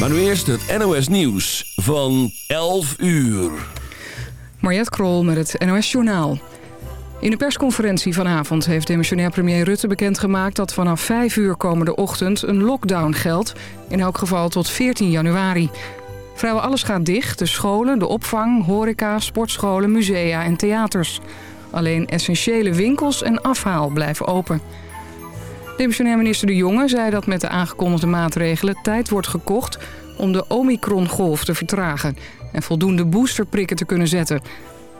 Maar nu eerst het NOS Nieuws van 11 uur. Mariette Krol met het NOS Journaal. In de persconferentie vanavond heeft demissionair premier Rutte bekendgemaakt... dat vanaf 5 uur komende ochtend een lockdown geldt. In elk geval tot 14 januari. Vrijwel alles gaat dicht. De scholen, de opvang, horeca, sportscholen, musea en theaters. Alleen essentiële winkels en afhaal blijven open. Demissionair minister De Jonge zei dat met de aangekondigde maatregelen... tijd wordt gekocht om de Omicron-golf te vertragen... en voldoende boosterprikken te kunnen zetten...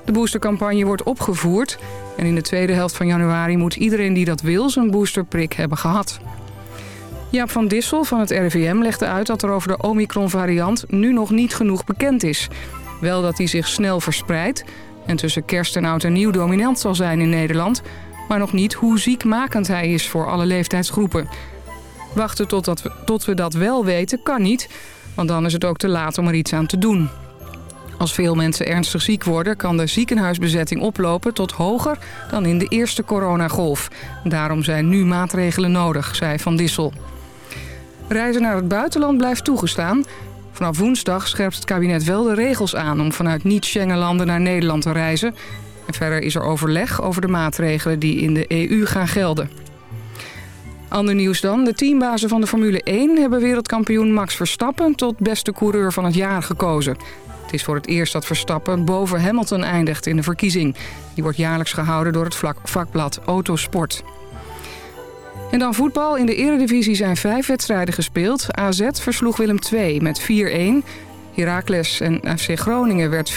De boostercampagne wordt opgevoerd en in de tweede helft van januari moet iedereen die dat wil zijn boosterprik hebben gehad. Jaap van Dissel van het RIVM legde uit dat er over de Omicron-variant nu nog niet genoeg bekend is. Wel dat hij zich snel verspreidt en tussen kerst en oud en nieuw dominant zal zijn in Nederland... maar nog niet hoe ziekmakend hij is voor alle leeftijdsgroepen. Wachten tot, we, tot we dat wel weten kan niet, want dan is het ook te laat om er iets aan te doen. Als veel mensen ernstig ziek worden... kan de ziekenhuisbezetting oplopen tot hoger dan in de eerste coronagolf. Daarom zijn nu maatregelen nodig, zei Van Dissel. Reizen naar het buitenland blijft toegestaan. Vanaf woensdag scherpt het kabinet wel de regels aan... om vanuit niet-Schengen-landen naar Nederland te reizen. Verder is er overleg over de maatregelen die in de EU gaan gelden. Ander nieuws dan. De teambazen van de Formule 1 hebben wereldkampioen Max Verstappen... tot beste coureur van het jaar gekozen. Het is voor het eerst dat Verstappen boven Hamilton eindigt in de verkiezing. Die wordt jaarlijks gehouden door het vakblad Autosport. En dan voetbal. In de eredivisie zijn vijf wedstrijden gespeeld. AZ versloeg Willem II met 4-1. Heracles en FC Groningen werd 4-2.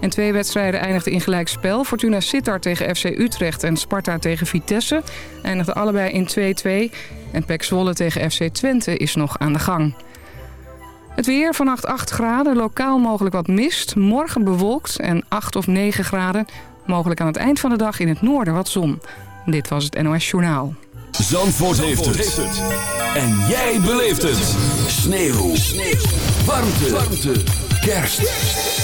En twee wedstrijden eindigden in gelijkspel. Fortuna Sittard tegen FC Utrecht en Sparta tegen Vitesse eindigden allebei in 2-2. En PEC Zwolle tegen FC Twente is nog aan de gang. Het weer vannacht 8 graden, lokaal mogelijk wat mist. Morgen bewolkt en 8 of 9 graden. Mogelijk aan het eind van de dag in het noorden wat zon. Dit was het NOS Journaal. Zandvoort, heeft, het. En jij beleeft het. Sneeuw. Sneeuw. Warmte. Warmte. Kerst.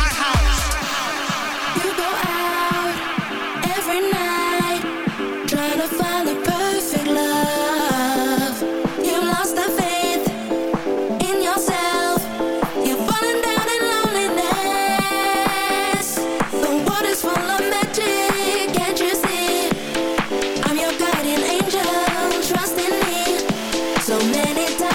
So many times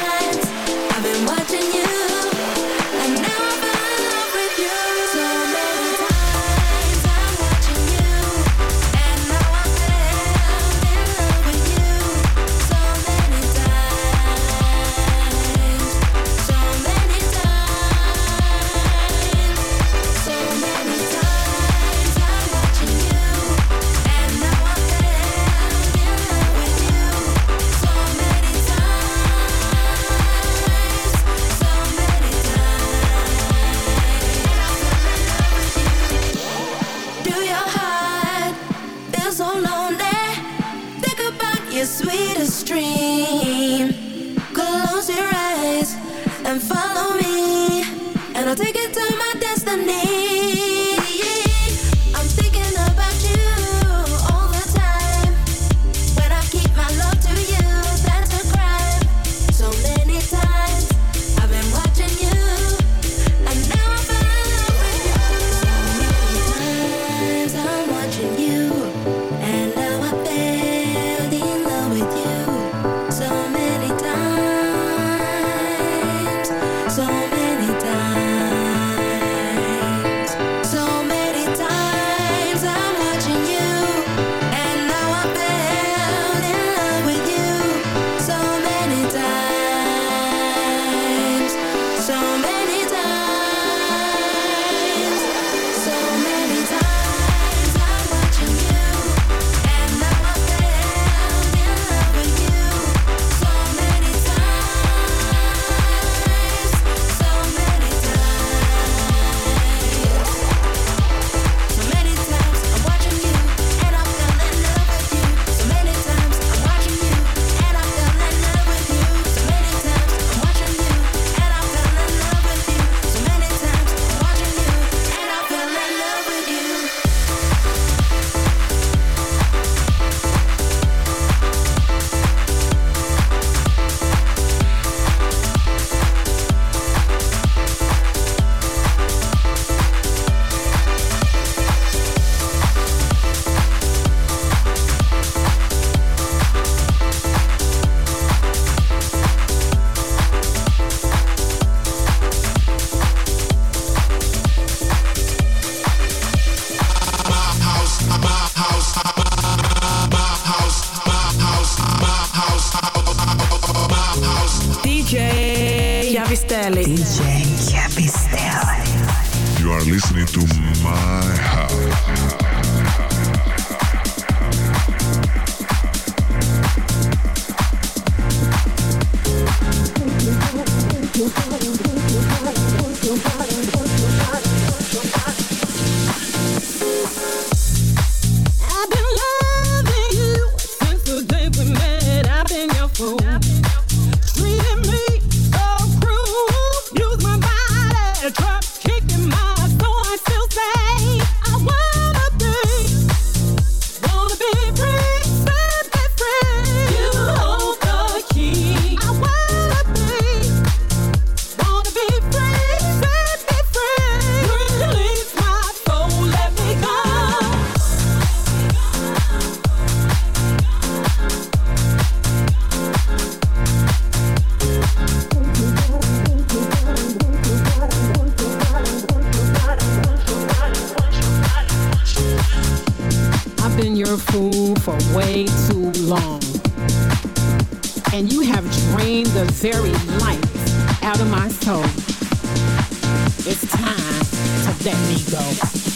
for way too long. And you have drained the very life out of my soul. It's time to let me go.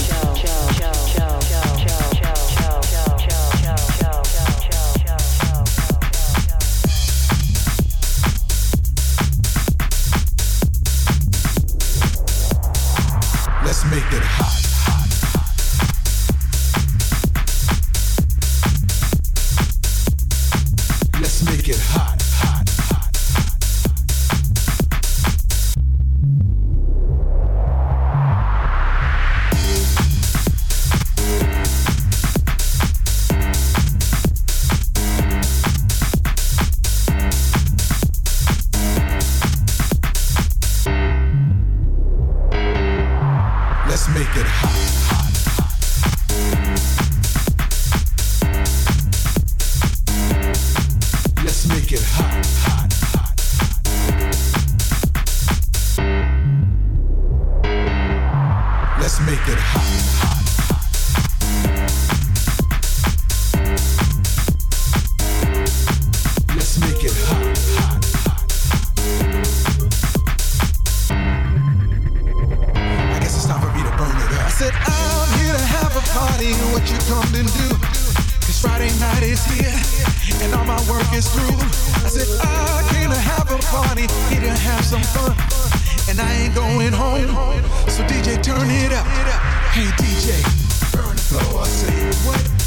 I said, ah, I came to have a party, here to have some fun. And I ain't going home. So DJ, turn it up. Hey DJ, burn the floor. I Say what?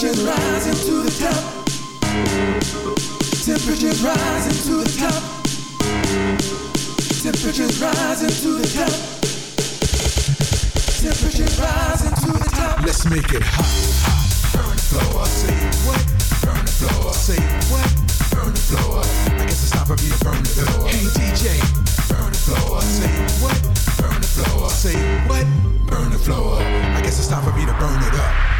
Temperatures rising to the top. Temperatures rising to the top. Temperatures rising to the top. Temperatures rising to the top. Let's make it hot. Burn the floor. Say what? Burn the floor. Say what? Burn the floor. I guess it's time for me to burn the floor. Hey DJ. Burn the floor. Say what? Burn the floor. Say what? Burn the floor. I guess it's time for me to burn it up.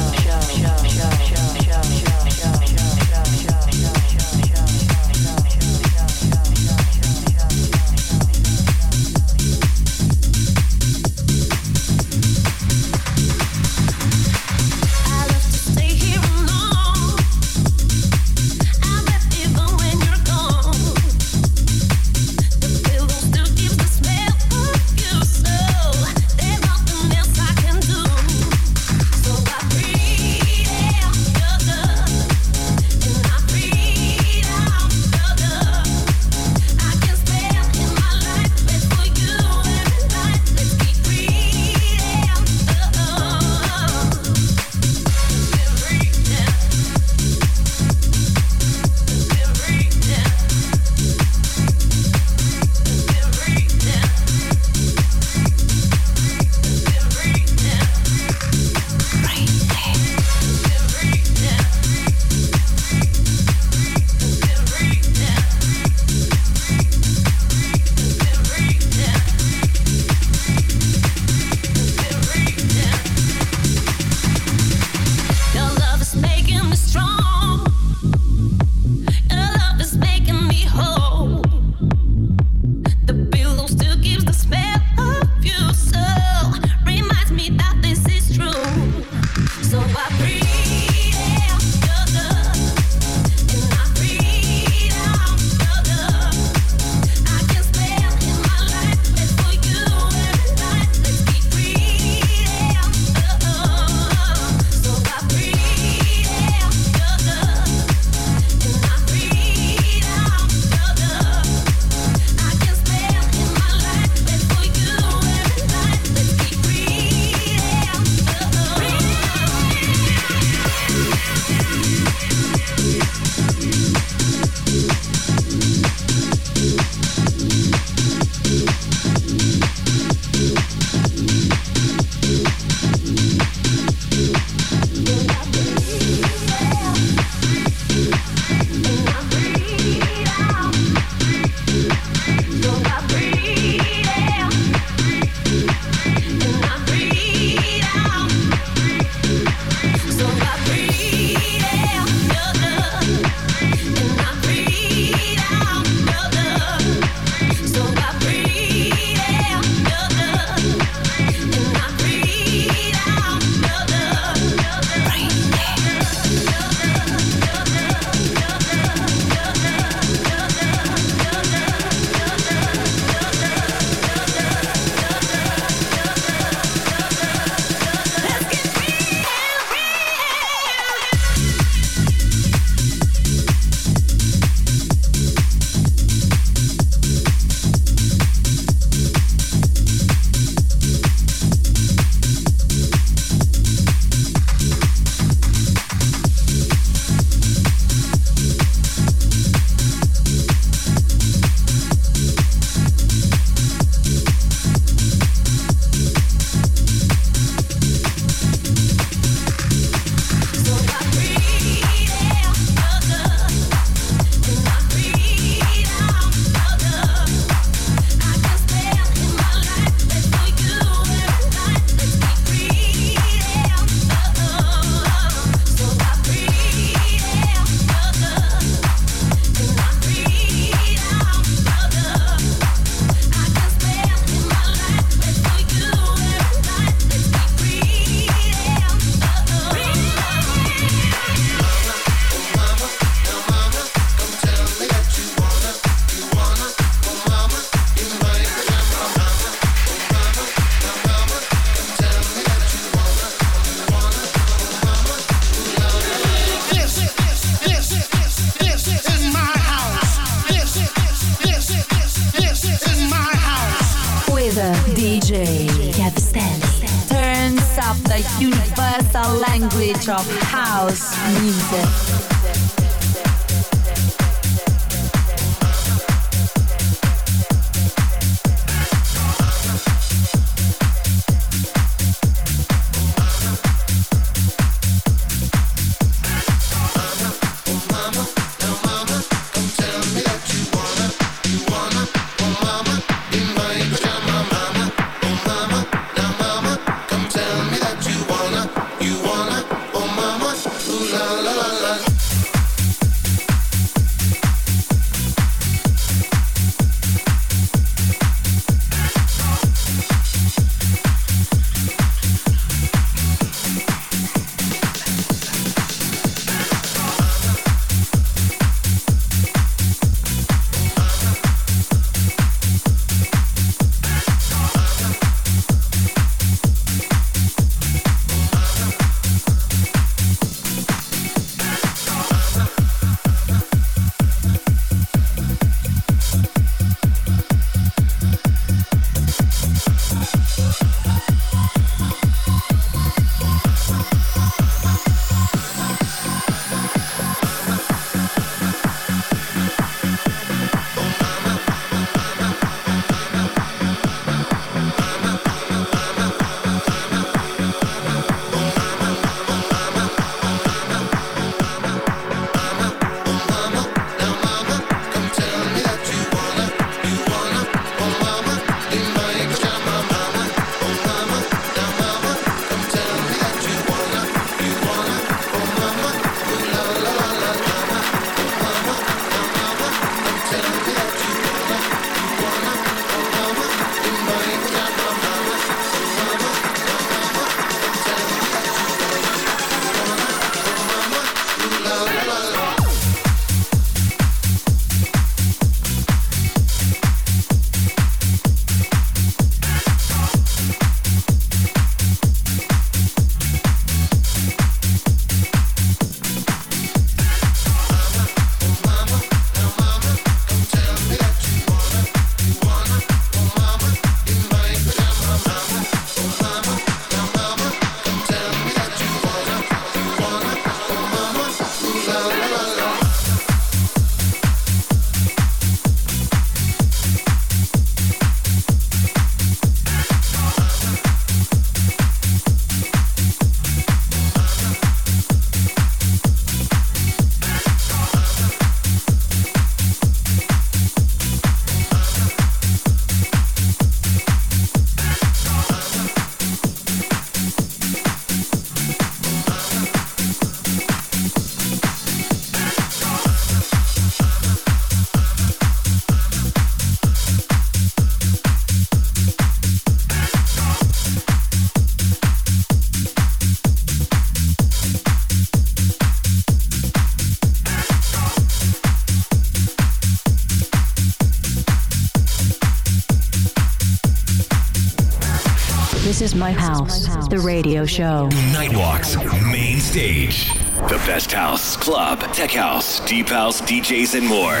House, the radio show. Nightwalks, main stage. The best house, club, tech house, deep house, DJs, and more.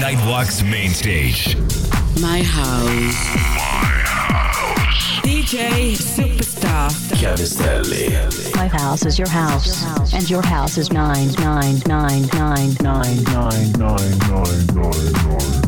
Nightwalks, main stage. My house. My house. DJ Superstar. Cavistelli. My house is your house, and your house is 99999999999.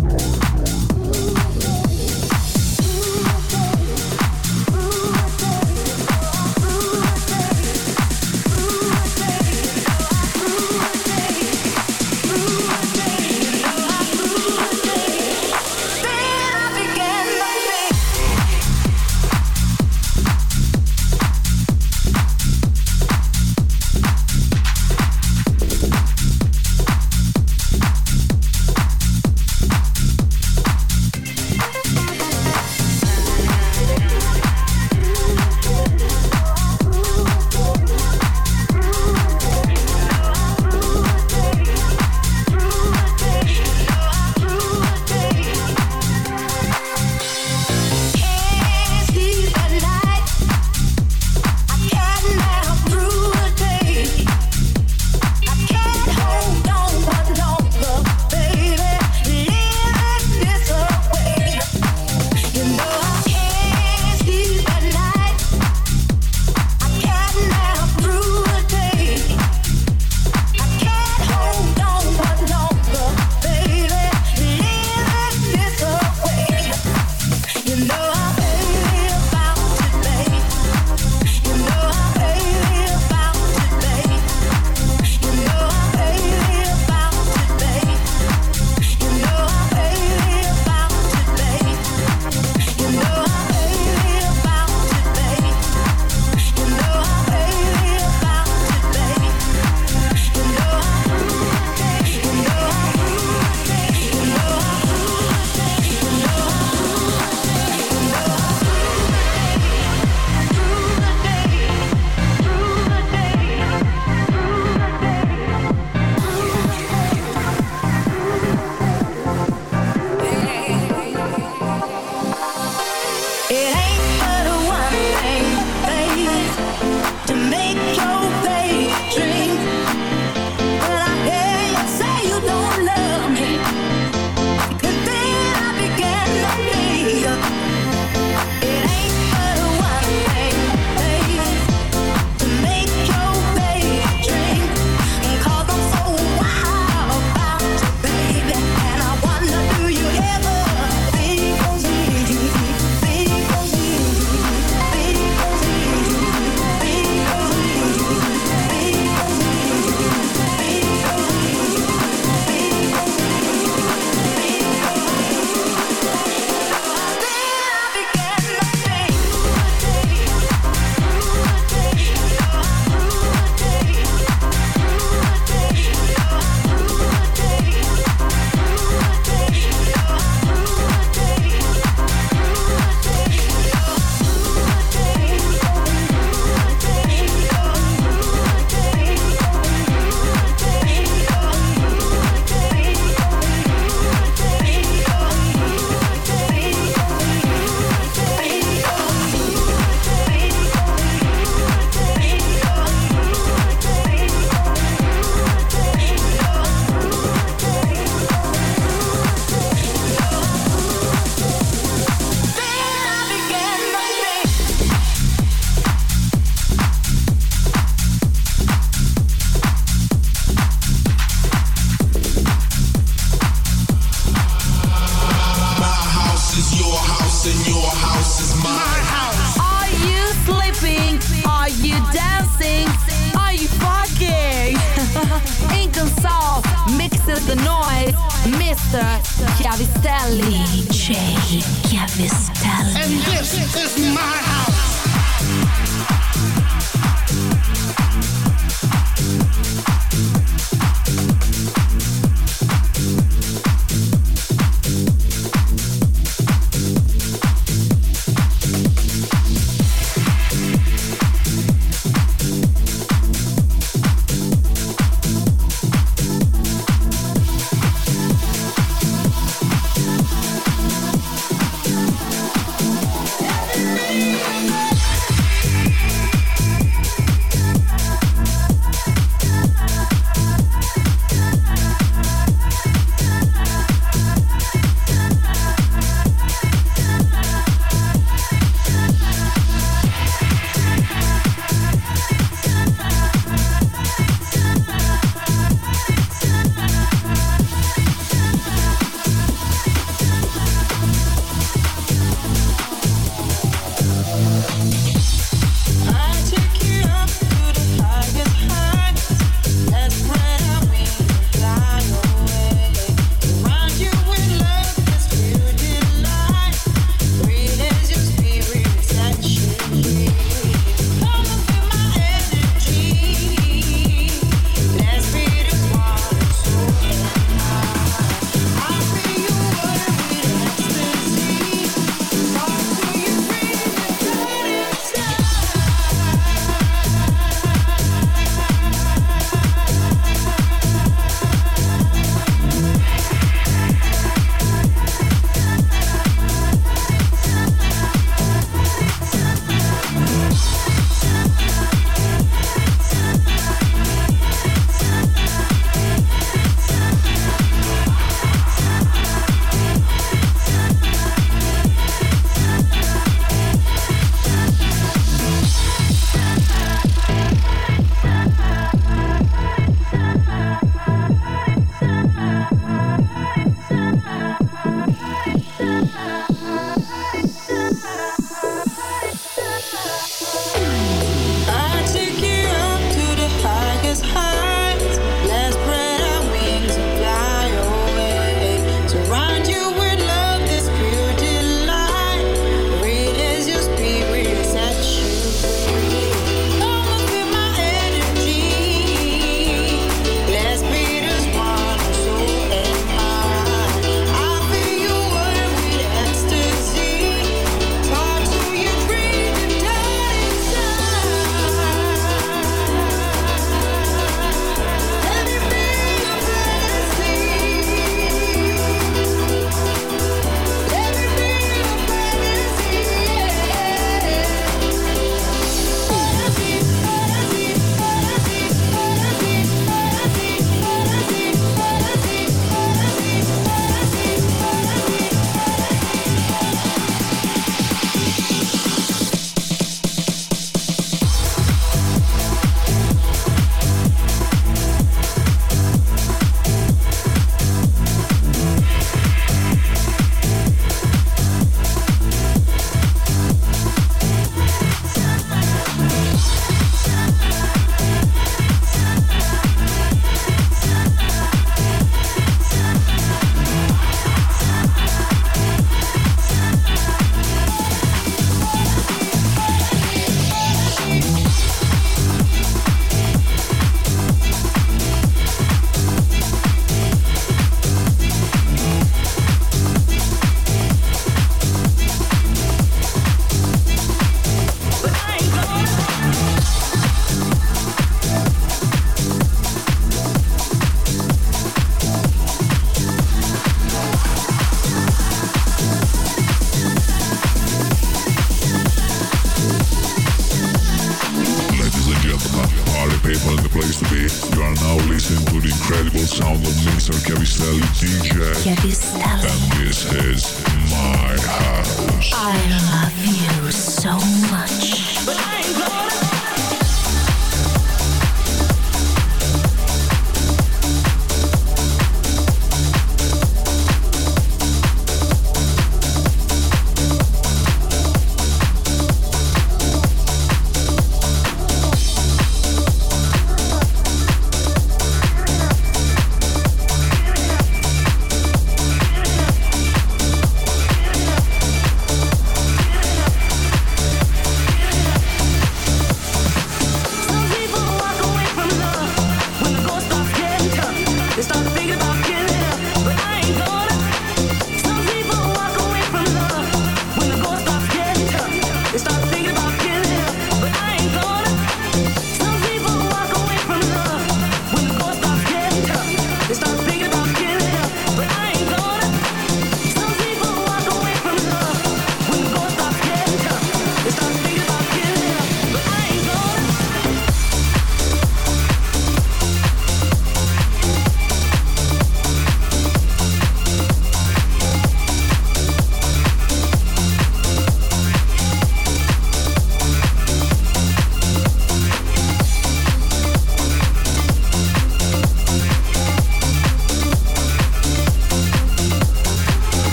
DJ. And this is my house. I love you so much.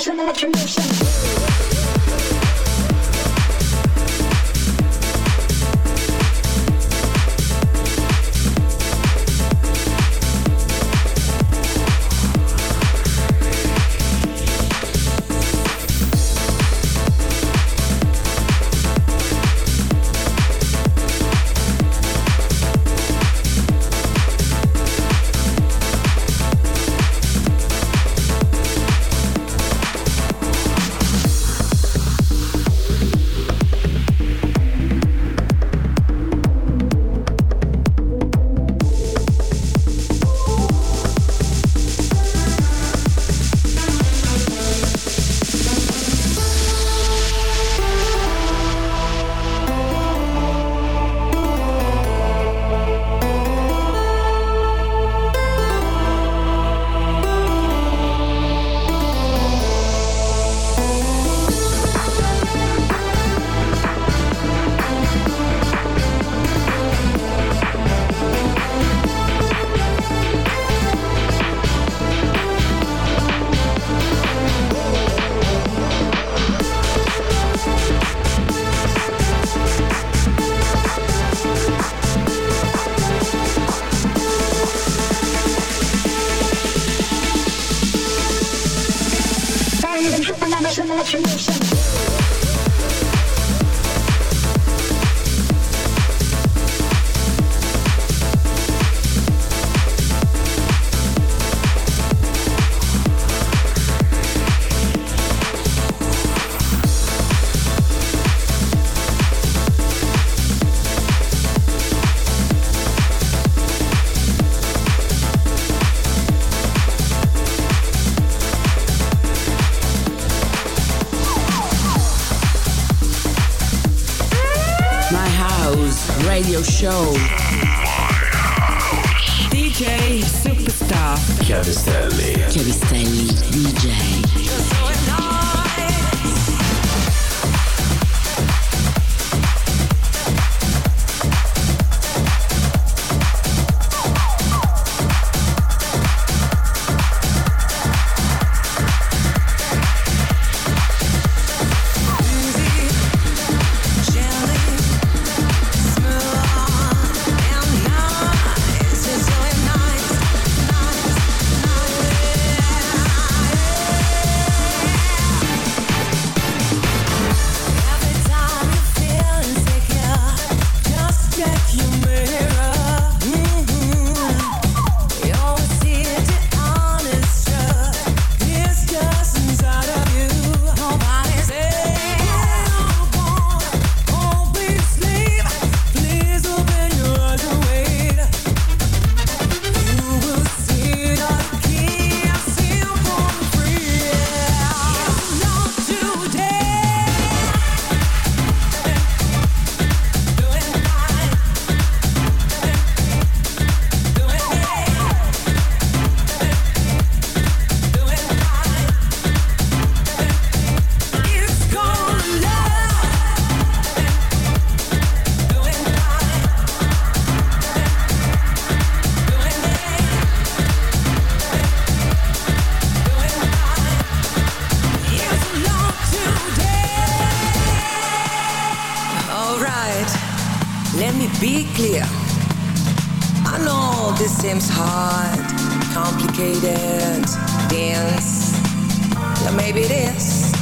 My show. Complicated, dense. Yeah, maybe it is.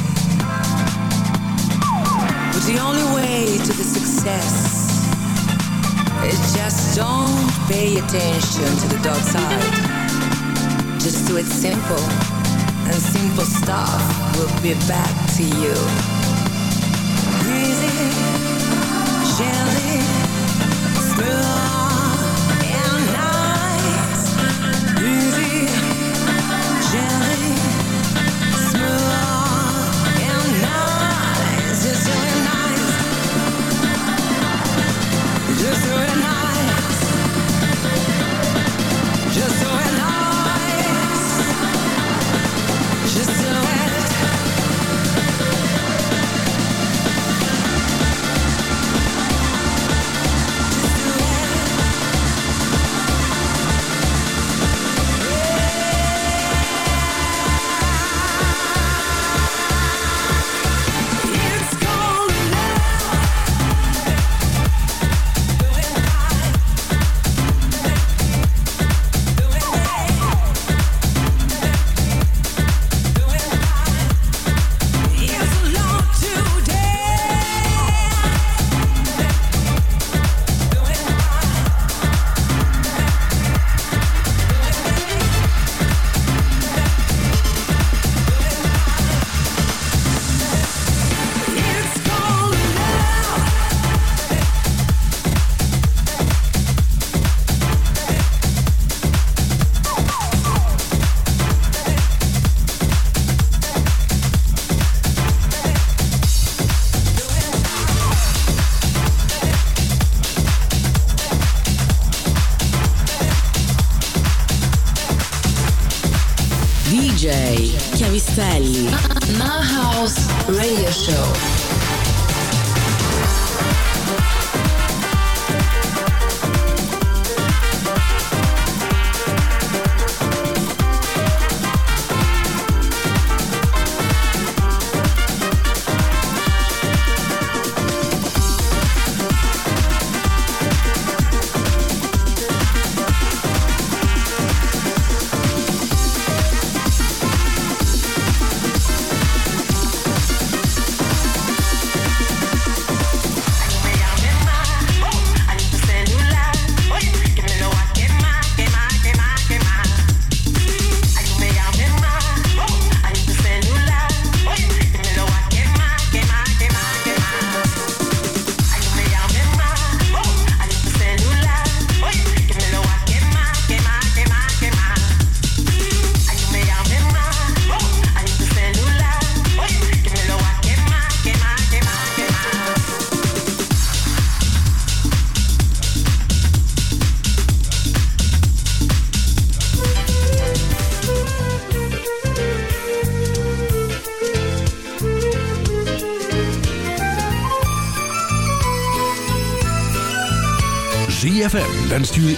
But the only way to the success is just don't pay attention to the dark side. Just do it simple, and simple stuff will be back to you. Radio Show.